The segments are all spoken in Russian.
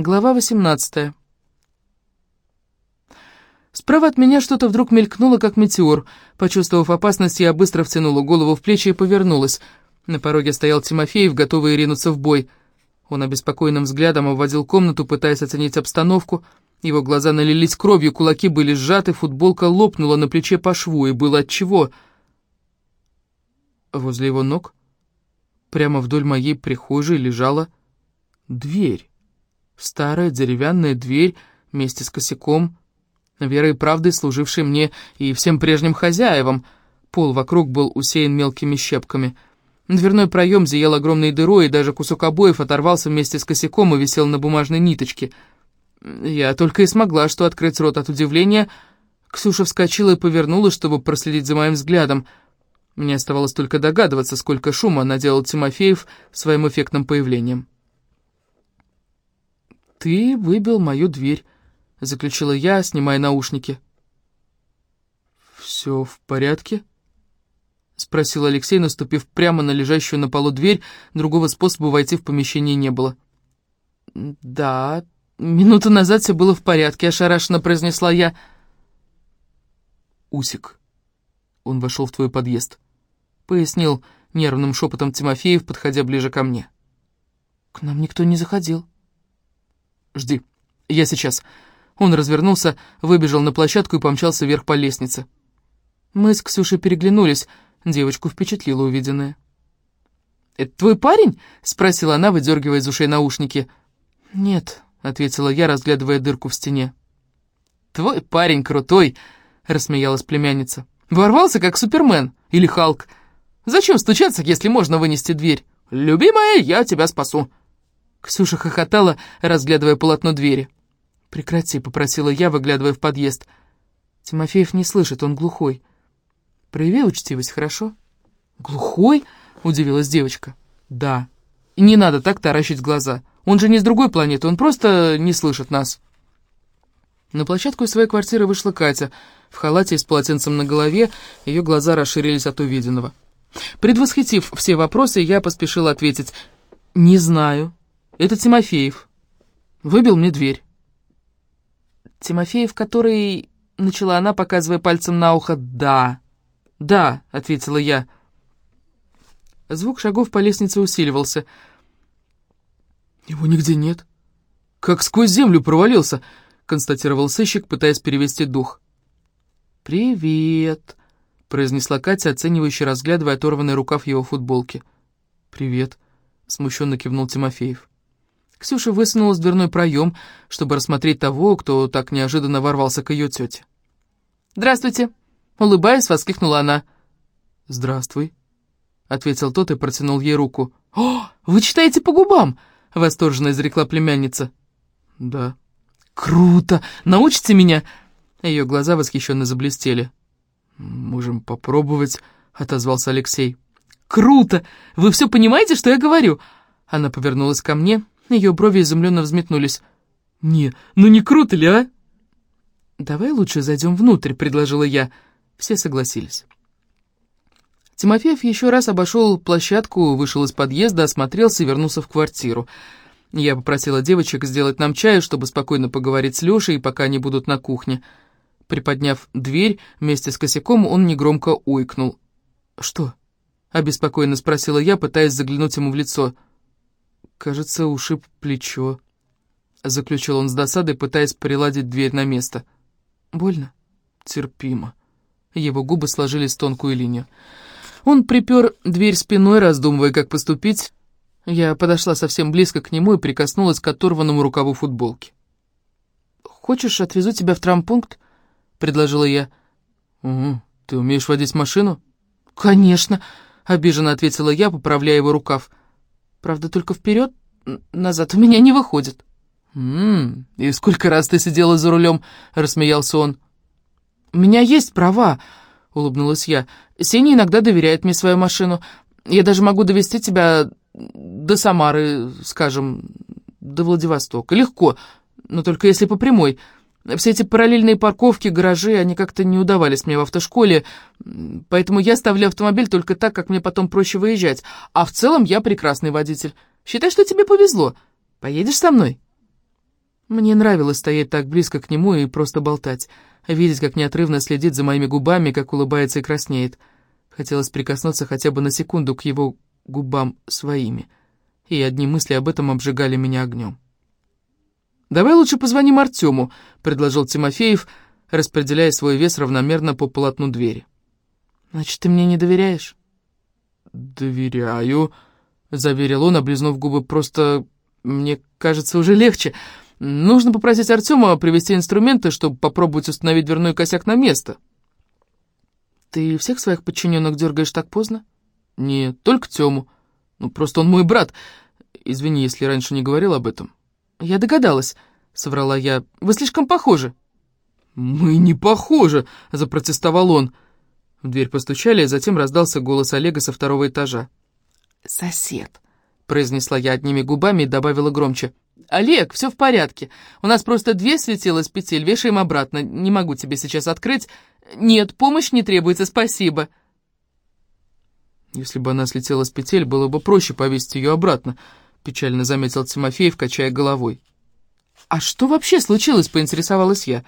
Глава 18. Справа от меня что-то вдруг мелькнуло, как метеор. Почувствовав опасность, я быстро втянула голову в плечи и повернулась. На пороге стоял Тимофеев, готовый ринуться в бой. Он обеспокоенным взглядом обводил комнату, пытаясь оценить обстановку. Его глаза налились кровью, кулаки были сжаты, футболка лопнула на плече по шву, и было отчего. Возле его ног, прямо вдоль моей прихожей, лежала дверь. Старая деревянная дверь вместе с косяком, верой и правдой служившей мне и всем прежним хозяевам. Пол вокруг был усеян мелкими щепками. Дверной проем зиял огромной дырой, и даже кусок обоев оторвался вместе с косяком и висел на бумажной ниточке. Я только и смогла что открыть рот от удивления. Ксюша вскочила и повернулась, чтобы проследить за моим взглядом. Мне оставалось только догадываться, сколько шума наделал Тимофеев своим эффектным появлением. «Ты выбил мою дверь», — заключила я, снимая наушники. «Все в порядке?» — спросил Алексей, наступив прямо на лежащую на полу дверь. Другого способа войти в помещение не было. «Да, минуту назад все было в порядке», — ошарашенно произнесла я. «Усик, он вошел в твой подъезд», — пояснил нервным шепотом Тимофеев, подходя ближе ко мне. «К нам никто не заходил». «Жди, я сейчас». Он развернулся, выбежал на площадку и помчался вверх по лестнице. Мы с Ксюшей переглянулись, девочку впечатлило увиденное. «Это твой парень?» — спросила она, выдергивая из ушей наушники. «Нет», — ответила я, разглядывая дырку в стене. «Твой парень крутой!» — рассмеялась племянница. «Ворвался, как Супермен или Халк. Зачем стучаться, если можно вынести дверь? Любимая, я тебя спасу!» Ксюша хохотала, разглядывая полотно двери. «Прекрати», — попросила я, выглядывая в подъезд. «Тимофеев не слышит, он глухой. Прояви учтивость, хорошо?» «Глухой?» — удивилась девочка. «Да. И не надо так таращить глаза. Он же не с другой планеты, он просто не слышит нас». На площадку из своей квартиры вышла Катя. В халате и с полотенцем на голове ее глаза расширились от увиденного. Предвосхитив все вопросы, я поспешила ответить «Не знаю». Это Тимофеев. Выбил мне дверь. Тимофеев, который... Начала она, показывая пальцем на ухо. «Да, да», — ответила я. Звук шагов по лестнице усиливался. «Его нигде нет. Как сквозь землю провалился», — констатировал сыщик, пытаясь перевести дух. «Привет», — произнесла Катя, оценивающе разглядывая оторванный рукав его футболки. «Привет», — смущенно кивнул Тимофеев. Ксюша высунулась в дверной проем, чтобы рассмотреть того, кто так неожиданно ворвался к ее тете. «Здравствуйте!» — улыбаясь, воскликнула она. «Здравствуй», — ответил тот и протянул ей руку. «О, вы читаете по губам!» — восторженно изрекла племянница. «Да». «Круто! Научите меня!» Ее глаза восхищенно заблестели. «Можем попробовать», — отозвался Алексей. «Круто! Вы все понимаете, что я говорю?» Она повернулась ко мне ее брови изумленно взметнулись. «Не, ну не круто ли, а?» «Давай лучше зайдем внутрь», — предложила я. Все согласились. Тимофеев еще раз обошел площадку, вышел из подъезда, осмотрелся и вернулся в квартиру. Я попросила девочек сделать нам чаю, чтобы спокойно поговорить с Лешей, пока они будут на кухне. Приподняв дверь вместе с косяком, он негромко ойкнул. «Что?» — обеспокоенно спросила я, пытаясь заглянуть ему в лицо. «Что?» «Кажется, ушиб плечо», — заключил он с досадой, пытаясь приладить дверь на место. «Больно?» «Терпимо». Его губы сложились в тонкую линию. Он припер дверь спиной, раздумывая, как поступить. Я подошла совсем близко к нему и прикоснулась к оторванному рукаву футболки. «Хочешь, отвезу тебя в травмпункт?» — предложила я. «Угу. Ты умеешь водить машину?» «Конечно», — обиженно ответила я, поправляя его рукав. Правда, только вперед, назад у меня не выходит. «М-м, и сколько раз ты сидела за рулем?» — рассмеялся он. «У меня есть права», — улыбнулась я. «Сеня иногда доверяет мне свою машину. Я даже могу довести тебя до Самары, скажем, до Владивостока. Легко, но только если по прямой. Все эти параллельные парковки, гаражи, они как-то не удавались мне в автошколе, поэтому я ставлю автомобиль только так, как мне потом проще выезжать. А в целом я прекрасный водитель. Считай, что тебе повезло. Поедешь со мной?» Мне нравилось стоять так близко к нему и просто болтать, видеть, как неотрывно следит за моими губами, как улыбается и краснеет. Хотелось прикоснуться хотя бы на секунду к его губам своими, и одни мысли об этом обжигали меня огнем. «Давай лучше позвоним Артему», — предложил Тимофеев, распределяя свой вес равномерно по полотну двери. «Значит, ты мне не доверяешь?» «Доверяю», — заверил он, облизнув губы. «Просто мне кажется уже легче. Нужно попросить Артема привезти инструменты, чтобы попробовать установить дверной косяк на место». «Ты всех своих подчиненных дергаешь так поздно?» «Нет, только Тему. Ну, просто он мой брат. Извини, если раньше не говорил об этом». «Я догадалась», — соврала я. «Вы слишком похожи». «Мы не похожи», — запротестовал он. В дверь постучали, а затем раздался голос Олега со второго этажа. «Сосед», — произнесла я одними губами и добавила громче. «Олег, все в порядке. У нас просто две светила с петель, вешаем обратно. Не могу тебе сейчас открыть. Нет, помощь не требуется, спасибо». «Если бы она слетела с петель, было бы проще повесить ее обратно», — печально заметил Тимофеев, качая головой. «А что вообще случилось?» — поинтересовалась я.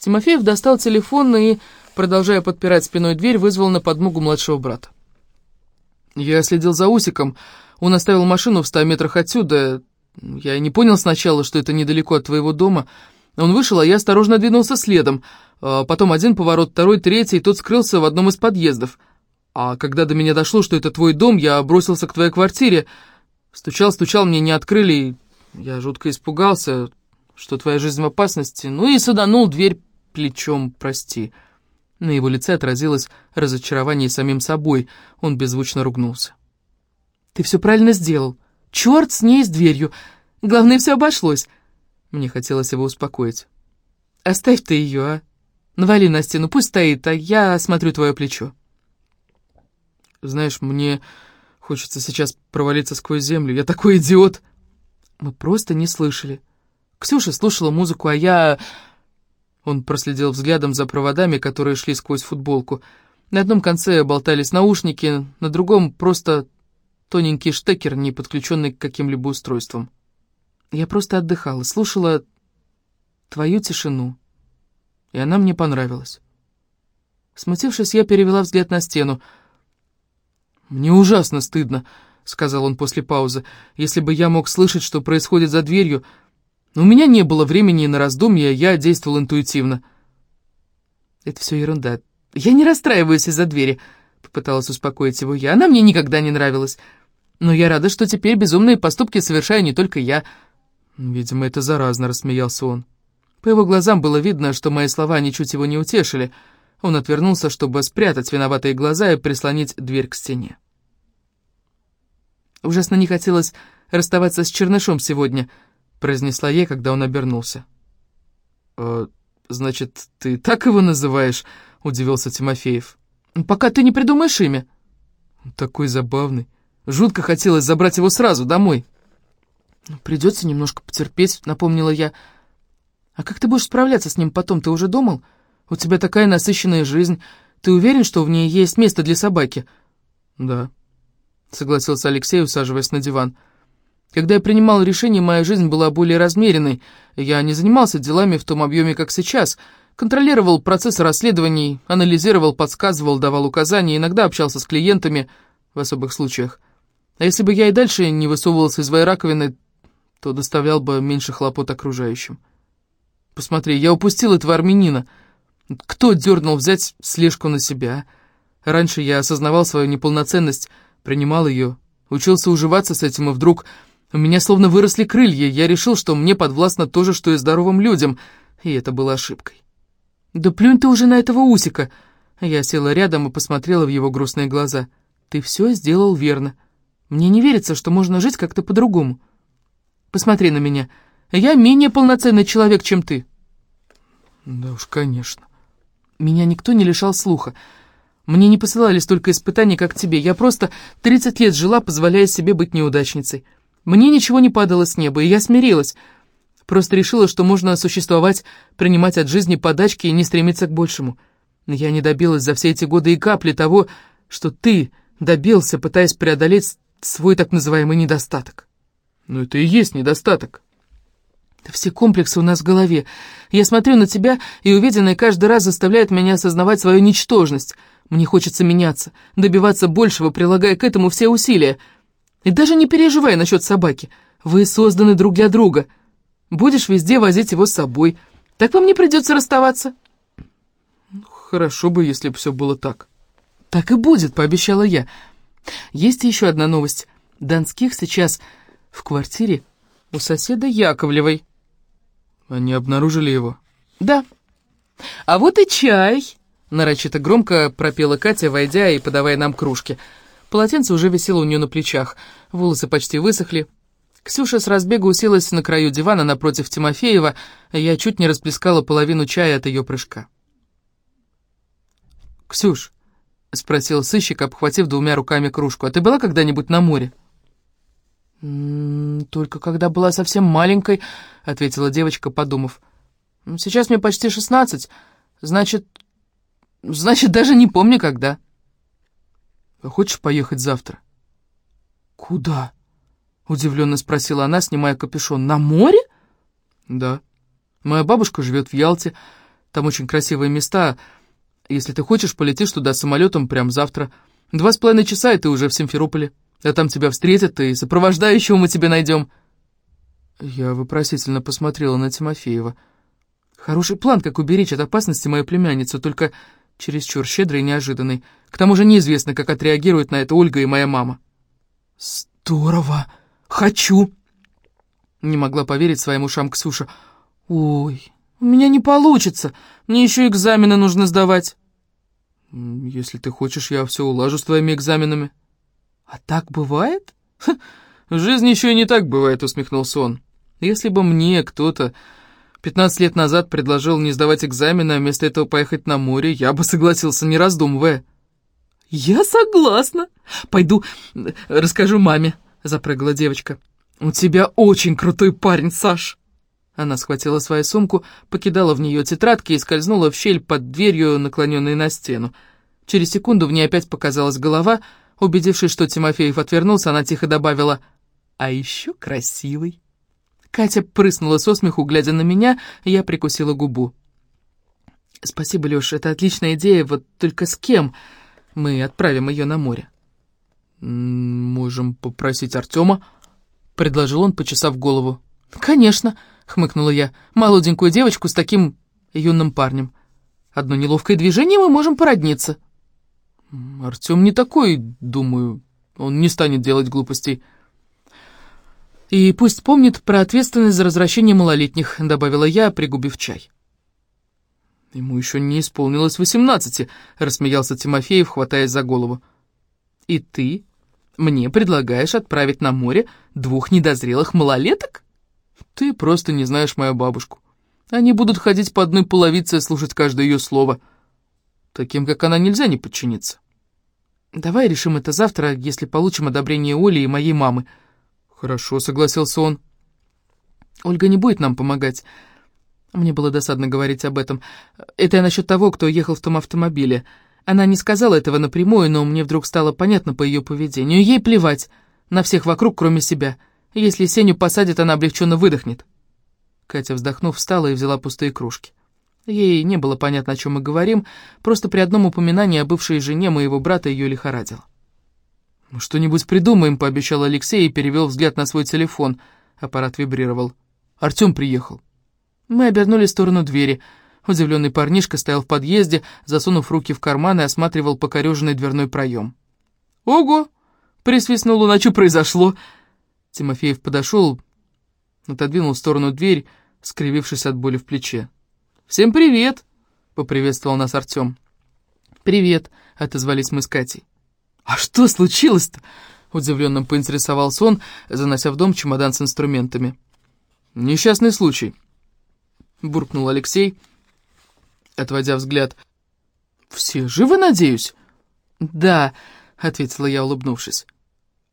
Тимофеев достал телефон и продолжая подпирать спиной дверь, вызвал на подмогу младшего брата. Я следил за Усиком. Он оставил машину в ста метрах отсюда. Я не понял сначала, что это недалеко от твоего дома. Он вышел, а я осторожно двинулся следом. А потом один поворот, второй, третий, и тот скрылся в одном из подъездов. А когда до меня дошло, что это твой дом, я бросился к твоей квартире. Стучал, стучал, мне не открыли, я жутко испугался, что твоя жизнь в опасности. Ну и саданул дверь плечом, прости. На его лице отразилось разочарование самим собой. Он беззвучно ругнулся. «Ты все правильно сделал. Черт с ней с дверью. Главное, все обошлось». Мне хотелось его успокоить. «Оставь ты ее, а? Навали на стену, пусть стоит, а я осмотрю твое плечо». «Знаешь, мне хочется сейчас провалиться сквозь землю. Я такой идиот!» Мы просто не слышали. Ксюша слушала музыку, а я... Он проследил взглядом за проводами, которые шли сквозь футболку. На одном конце болтались наушники, на другом просто тоненький штекер, не подключенный к каким-либо устройствам. Я просто отдыхала, слушала твою тишину, и она мне понравилась. Смутившись, я перевела взгляд на стену. «Мне ужасно стыдно», — сказал он после паузы. «Если бы я мог слышать, что происходит за дверью, у меня не было времени на раздумья, я действовал интуитивно. «Это все ерунда. Я не расстраиваюсь из-за двери», — попыталась успокоить его я. «Она мне никогда не нравилась. Но я рада, что теперь безумные поступки совершаю не только я». «Видимо, это заразно», — рассмеялся он. По его глазам было видно, что мои слова ничуть его не утешили. Он отвернулся, чтобы спрятать виноватые глаза и прислонить дверь к стене. Ужасно не хотелось расставаться с Чернышом сегодня —— произнесла я, когда он обернулся. «Э, «Значит, ты так его называешь?» — удивился Тимофеев. «Пока ты не придумаешь имя». «Такой забавный. Жутко хотелось забрать его сразу домой». «Придется немножко потерпеть», — напомнила я. «А как ты будешь справляться с ним потом? Ты уже думал? У тебя такая насыщенная жизнь. Ты уверен, что в ней есть место для собаки?» «Да», — согласился Алексей, усаживаясь на диван. «Да». Когда я принимал решение, моя жизнь была более размеренной. Я не занимался делами в том объеме, как сейчас. Контролировал процесс расследований, анализировал, подсказывал, давал указания, иногда общался с клиентами в особых случаях. А если бы я и дальше не высовывался из своей раковины, то доставлял бы меньше хлопот окружающим. Посмотри, я упустил этого армянина. Кто дернул взять слежку на себя? Раньше я осознавал свою неполноценность, принимал ее, учился уживаться с этим, и вдруг у меня словно выросли крылья, я решил, что мне подвластно то же, что и здоровым людям, и это было ошибкой. «Да плюнь ты уже на этого Усика!» Я села рядом и посмотрела в его грустные глаза. «Ты все сделал верно. Мне не верится, что можно жить как-то по-другому. Посмотри на меня. Я менее полноценный человек, чем ты». «Да уж, конечно». Меня никто не лишал слуха. Мне не посылали столько испытаний, как тебе. Я просто 30 лет жила, позволяя себе быть неудачницей. Мне ничего не падало с неба, и я смирилась. Просто решила, что можно существовать, принимать от жизни подачки и не стремиться к большему. Я не добилась за все эти годы и капли того, что ты добился, пытаясь преодолеть свой так называемый недостаток. Но это и есть недостаток. Все комплексы у нас в голове. Я смотрю на тебя, и увиденное каждый раз заставляет меня осознавать свою ничтожность. Мне хочется меняться, добиваться большего, прилагая к этому все усилия. И даже не переживай насчет собаки. Вы созданы друг для друга. Будешь везде возить его с собой. Так вам не придется расставаться. Хорошо бы, если бы все было так. Так и будет, пообещала я. Есть еще одна новость. Донских сейчас в квартире у соседа Яковлевой. Они обнаружили его? Да. А вот и чай, нарочито громко пропела Катя, войдя и подавая нам кружки. Полотенце уже висело у нее на плечах, волосы почти высохли. Ксюша с разбега уселась на краю дивана напротив Тимофеева, и я чуть не расплескала половину чая от ее прыжка. «Ксюш», — спросил сыщик, обхватив двумя руками кружку, — «а ты была когда-нибудь на море?» «Только когда была совсем маленькой», — ответила девочка, подумав. «Сейчас мне почти шестнадцать, значит... значит, даже не помню, когда». «А хочешь поехать завтра?» «Куда?» — удивленно спросила она, снимая капюшон. «На море?» «Да. Моя бабушка живет в Ялте. Там очень красивые места. Если ты хочешь, полетишь туда самолетом прямо завтра. Два с половиной часа, и ты уже в Симферополе». А там тебя встретят, и сопровождающего мы тебе найдем». Я вопросительно посмотрела на Тимофеева. Хороший план, как уберечь от опасности мою племянницу, только чересчур щедрый и неожиданный. К тому же неизвестно, как отреагируют на это Ольга и моя мама. «Здорово! Хочу!» Не могла поверить своим ушам Ксюша. «Ой, у меня не получится. Мне еще экзамены нужно сдавать». «Если ты хочешь, я все улажу с твоими экзаменами». «А так бывает?» Ха, «В жизни еще и не так бывает», — усмехнулся он. «Если бы мне кто-то 15 лет назад предложил не сдавать экзамены, а вместо этого поехать на море, я бы согласился, не раздумывая». «Я согласна. Пойду расскажу маме», — запрыгала девочка. «У тебя очень крутой парень, Саш». Она схватила свою сумку, покидала в нее тетрадки и скользнула в щель под дверью, наклоненной на стену. Через секунду в ней опять показалась голова — Убедившись, что Тимофеев отвернулся, она тихо добавила «А еще красивый». Катя прыснула со смеху, глядя на меня, я прикусила губу. «Спасибо, Леша, это отличная идея, вот только с кем мы отправим ее на море?» «Можем попросить Артема», — предложил он, почесав голову. «Конечно», — хмыкнула я, — «молоденькую девочку с таким юным парнем. Одно неловкое движение, мы можем породниться». Артем не такой, думаю, он не станет делать глупостей. «И пусть помнит про ответственность за возвращение малолетних», — добавила я, пригубив чай. «Ему еще не исполнилось восемнадцати», — рассмеялся Тимофеев, хватаясь за голову. «И ты мне предлагаешь отправить на море двух недозрелых малолеток?» «Ты просто не знаешь мою бабушку. Они будут ходить по одной половице и слушать каждое ее слово». Таким, как она, нельзя не подчиниться. Давай решим это завтра, если получим одобрение Оли и моей мамы. Хорошо, согласился он. Ольга не будет нам помогать. Мне было досадно говорить об этом. Это я насчет того, кто ехал в том автомобиле. Она не сказала этого напрямую, но мне вдруг стало понятно по ее поведению. Ей плевать на всех вокруг, кроме себя. Если Сеню посадят, она облегченно выдохнет. Катя, вздохнув, встала и взяла пустые кружки. Ей не было понятно, о чем мы говорим, просто при одном упоминании о бывшей жене моего брата ее лихорадило. «Мы что-нибудь придумаем», — пообещал Алексей и перевел взгляд на свой телефон. Аппарат вибрировал. «Артем приехал». Мы обернули в сторону двери. Удивленный парнишка стоял в подъезде, засунув руки в карманы и осматривал покореженный дверной проем. «Ого!» — присвистнул он, а что произошло? Тимофеев подошел, отодвинул в сторону дверь, скривившись от боли в плече. «Всем привет!» — поприветствовал нас Артем. «Привет!» — отозвались мы с Катей. «А что случилось-то?» — удивленно поинтересовался он, занося в дом чемодан с инструментами. «Несчастный случай», — буркнул Алексей, отводя взгляд. «Все живы, надеюсь?» «Да», — ответила я, улыбнувшись.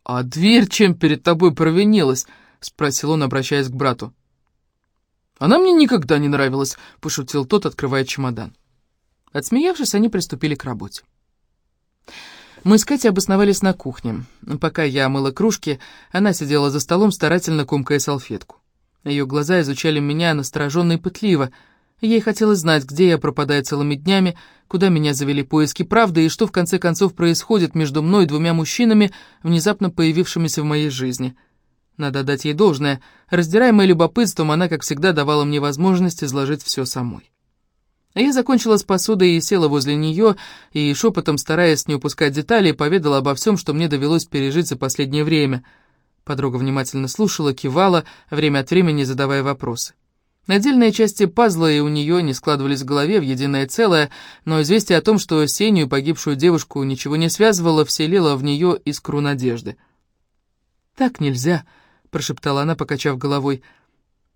«А дверь чем перед тобой провинилась?» — спросил он, обращаясь к брату. «Она мне никогда не нравилась», — пошутил тот, открывая чемодан. Отсмеявшись, они приступили к работе. Мы с Катей обосновались на кухне. Пока я мыла кружки, она сидела за столом, старательно комкая салфетку. Ее глаза изучали меня настороженно и пытливо. Ей хотелось знать, где я пропадаю целыми днями, куда меня завели поиски правды и что в конце концов происходит между мной и двумя мужчинами, внезапно появившимися в моей жизни. Надо дать ей должное. Раздираемая любопытством, она, как всегда, давала мне возможность изложить все самой. Я закончила с посудой и села возле нее, и шепотом, стараясь не упускать деталей, поведала обо всем, что мне довелось пережить за последнее время. Подруга внимательно слушала, кивала, время от времени задавая вопросы. Отдельные части пазла и у нее не складывались в голове в единое целое, но известие о том, что Сеню, погибшую девушку, ничего не связывало, вселило в нее искру надежды. «Так нельзя», — прошептала она, покачав головой, —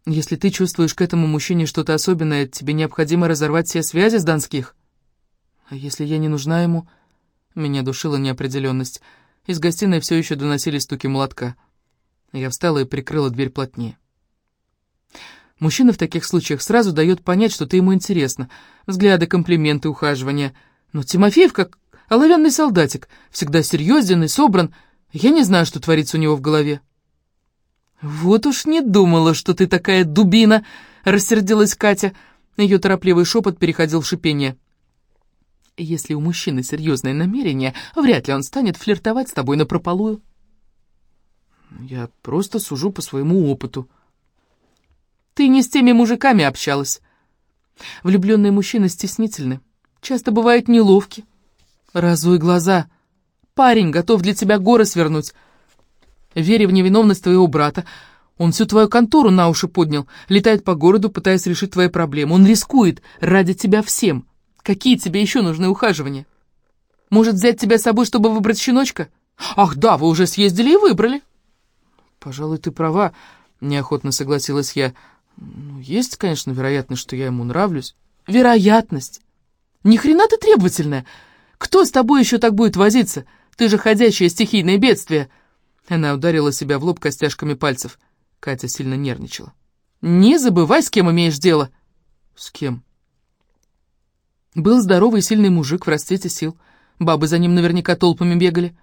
если ты чувствуешь к этому мужчине что-то особенное, тебе необходимо разорвать все связи с Донских. А если я не нужна ему? Меня душила неопределенность. Из гостиной все еще доносились стуки молотка. Я встала и прикрыла дверь плотнее. Мужчина в таких случаях сразу дает понять, что ты ему интересна. Взгляды, комплименты, ухаживания. Но Тимофеев как оловянный солдатик, всегда серьезен и собран. Я не знаю, что творится у него в голове. «Вот уж не думала, что ты такая дубина!» — рассердилась Катя. Ее торопливый шепот переходил в шипение. «Если у мужчины серьезное намерение, вряд ли он станет флиртовать с тобой напропалую». «Я просто сужу по своему опыту». «Ты не с теми мужиками общалась. Влюбленные мужчины стеснительны, часто бывают неловки. Разуй глаза. Парень готов для тебя горы свернуть» веря в невиновность твоего брата. Он всю твою контору на уши поднял, летает по городу, пытаясь решить твои проблемы. Он рискует ради тебя всем. Какие тебе еще нужны ухаживания? Может, взять тебя с собой, чтобы выбрать щеночка? Ах, да, вы уже съездили и выбрали. Пожалуй, ты права, неохотно согласилась я. Ну, есть, конечно, вероятность, что я ему нравлюсь. Вероятность? Ни хрена ты требовательная. Кто с тобой еще так будет возиться? Ты же ходячее стихийное бедствие. Она ударила себя в лоб костяшками пальцев. Катя сильно нервничала. «Не забывай, с кем имеешь дело!» «С кем?» Был здоровый и сильный мужик в расцвете сил. Бабы за ним наверняка толпами бегали.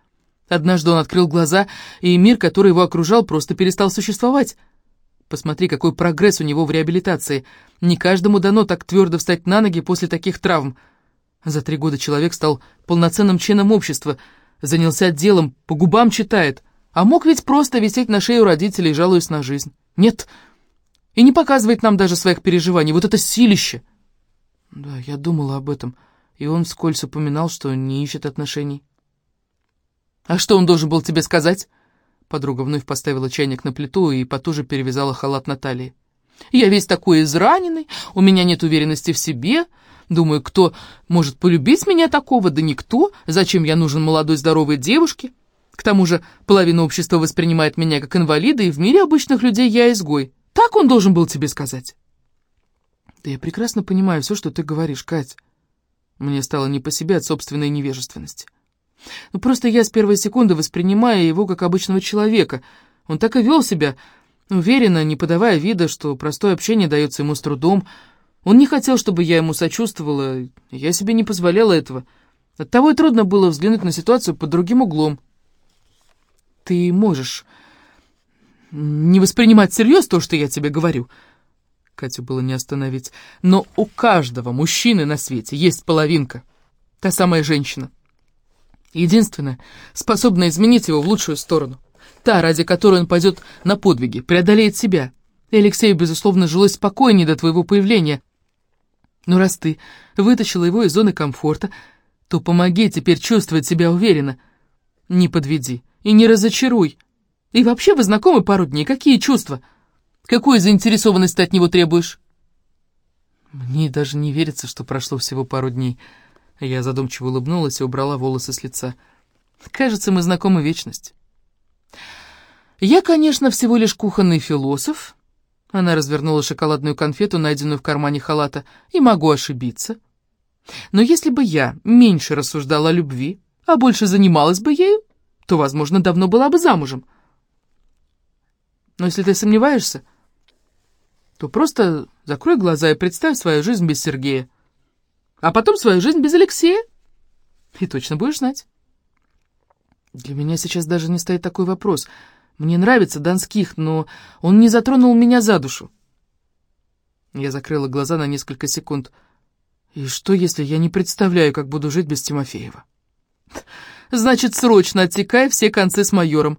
Однажды он открыл глаза, и мир, который его окружал, просто перестал существовать. Посмотри, какой прогресс у него в реабилитации. Не каждому дано так твердо встать на ноги после таких травм. За три года человек стал полноценным членом общества, занялся делом, по губам читает — а мог ведь просто висеть на шее у родителей, жалуясь на жизнь. Нет, и не показывает нам даже своих переживаний. Вот это силище. Да, я думала об этом, и он вскользь упоминал, что не ищет отношений. А что он должен был тебе сказать? Подруга вновь поставила чайник на плиту и потуже перевязала халат на талии. Я весь такой израненный, у меня нет уверенности в себе. Думаю, кто может полюбить меня такого? Да никто. Зачем я нужен молодой здоровой девушке? К тому же половина общества воспринимает меня как инвалида, и в мире обычных людей я изгой. Так он должен был тебе сказать. Да я прекрасно понимаю все, что ты говоришь, Кать. Мне стало не по себе от собственной невежественности. Ну просто я с первой секунды воспринимаю его как обычного человека. Он так и вел себя, уверенно, не подавая вида, что простое общение дается ему с трудом. Он не хотел, чтобы я ему сочувствовала, я себе не позволяла этого. Оттого и трудно было взглянуть на ситуацию под другим углом ты можешь не воспринимать всерьез то, что я тебе говорю. Катю было не остановить. Но у каждого мужчины на свете есть половинка. Та самая женщина. Единственная, способная изменить его в лучшую сторону. Та, ради которой он пойдет на подвиги, преодолеет себя. И Алексею, безусловно, жилось спокойнее до твоего появления. Но раз ты вытащила его из зоны комфорта, то помоги теперь чувствовать себя уверенно. Не подведи и не разочаруй. И вообще вы знакомы пару дней, какие чувства? Какую заинтересованность ты от него требуешь?» Мне даже не верится, что прошло всего пару дней. Я задумчиво улыбнулась и убрала волосы с лица. Кажется, мы знакомы вечность. Я, конечно, всего лишь кухонный философ. Она развернула шоколадную конфету, найденную в кармане халата, и могу ошибиться. Но если бы я меньше рассуждала о любви, а больше занималась бы ею, то, возможно, давно была бы замужем. Но если ты сомневаешься, то просто закрой глаза и представь свою жизнь без Сергея, а потом свою жизнь без Алексея, и точно будешь знать. Для меня сейчас даже не стоит такой вопрос. Мне нравится Донских, но он не затронул меня за душу. Я закрыла глаза на несколько секунд. И что, если я не представляю, как буду жить без Тимофеева? Значит, срочно отсекай все концы с майором.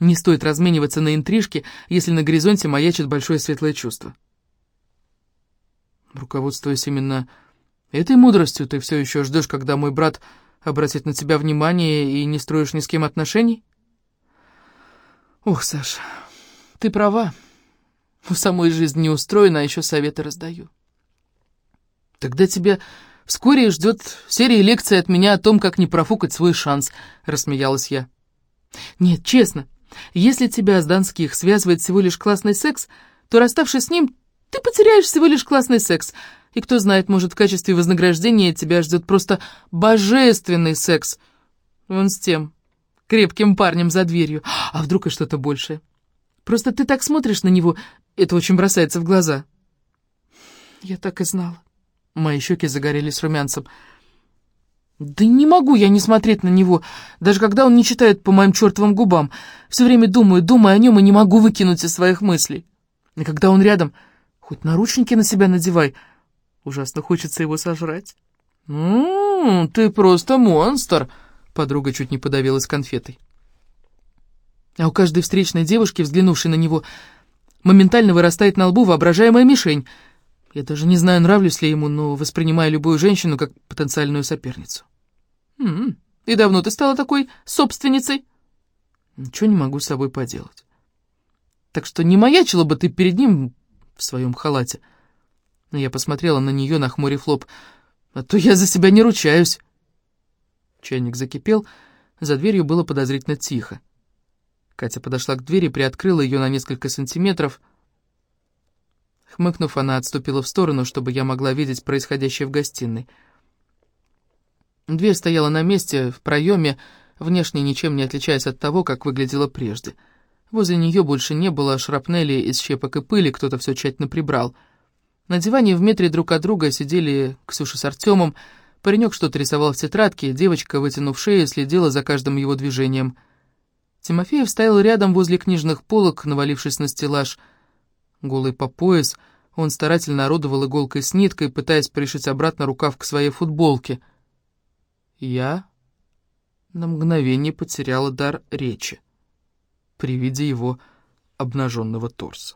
Не стоит размениваться на интрижки, если на горизонте маячит большое светлое чувство. Руководствуясь именно этой мудростью, ты все еще ждешь, когда мой брат обратит на тебя внимание и не строишь ни с кем отношений? Ох, Саша, ты права. У самой жизнь не устроена, а еще советы раздаю. Тогда тебя вскоре ждет серия лекций от меня о том, как не профукать свой шанс, рассмеялась я. Нет, честно, если тебя с Донских связывает всего лишь классный секс, то, расставшись с ним, ты потеряешь всего лишь классный секс. И кто знает, может, в качестве вознаграждения тебя ждет просто божественный секс. Вон с тем крепким парнем за дверью. А вдруг и что-то большее? Просто ты так смотришь на него, это очень бросается в глаза. Я так и знала. Мои щеки загорелись румянцем. Да не могу я не смотреть на него, даже когда он не читает по моим чертовым губам. Все время думаю, думаю о нем и не могу выкинуть из своих мыслей. И когда он рядом, хоть наручники на себя надевай, ужасно хочется его сожрать. «М-м, ты просто монстр!» Подруга чуть не подавилась конфетой. А у каждой встречной девушки, взглянувшей на него, моментально вырастает на лбу воображаемая мишень. Я даже не знаю, нравлюсь ли ему, но воспринимаю любую женщину как потенциальную соперницу. «М -м, и давно ты стала такой собственницей?» «Ничего не могу с собой поделать. Так что не маячила бы ты перед ним в своем халате». Я посмотрела на нее, нахмурив лоб. «А то я за себя не ручаюсь». Чайник закипел, за дверью было подозрительно тихо. Катя подошла к двери, приоткрыла ее на несколько сантиметров. Хмыкнув, она отступила в сторону, чтобы я могла видеть происходящее в гостиной. Дверь стояла на месте, в проеме, внешне ничем не отличаясь от того, как выглядела прежде. Возле нее больше не было шрапнели из щепок и пыли, кто-то все тщательно прибрал. На диване в метре друг от друга сидели Ксюша с Артемом, Паренек что-то рисовал в тетрадке, девочка, вытянув шею, следила за каждым его движением. Тимофеев стоял рядом возле книжных полок, навалившись на стеллаж. Голый по пояс, он старательно орудовал иголкой с ниткой, пытаясь пришить обратно рукав к своей футболке. Я на мгновение потеряла дар речи при виде его обнаженного торса.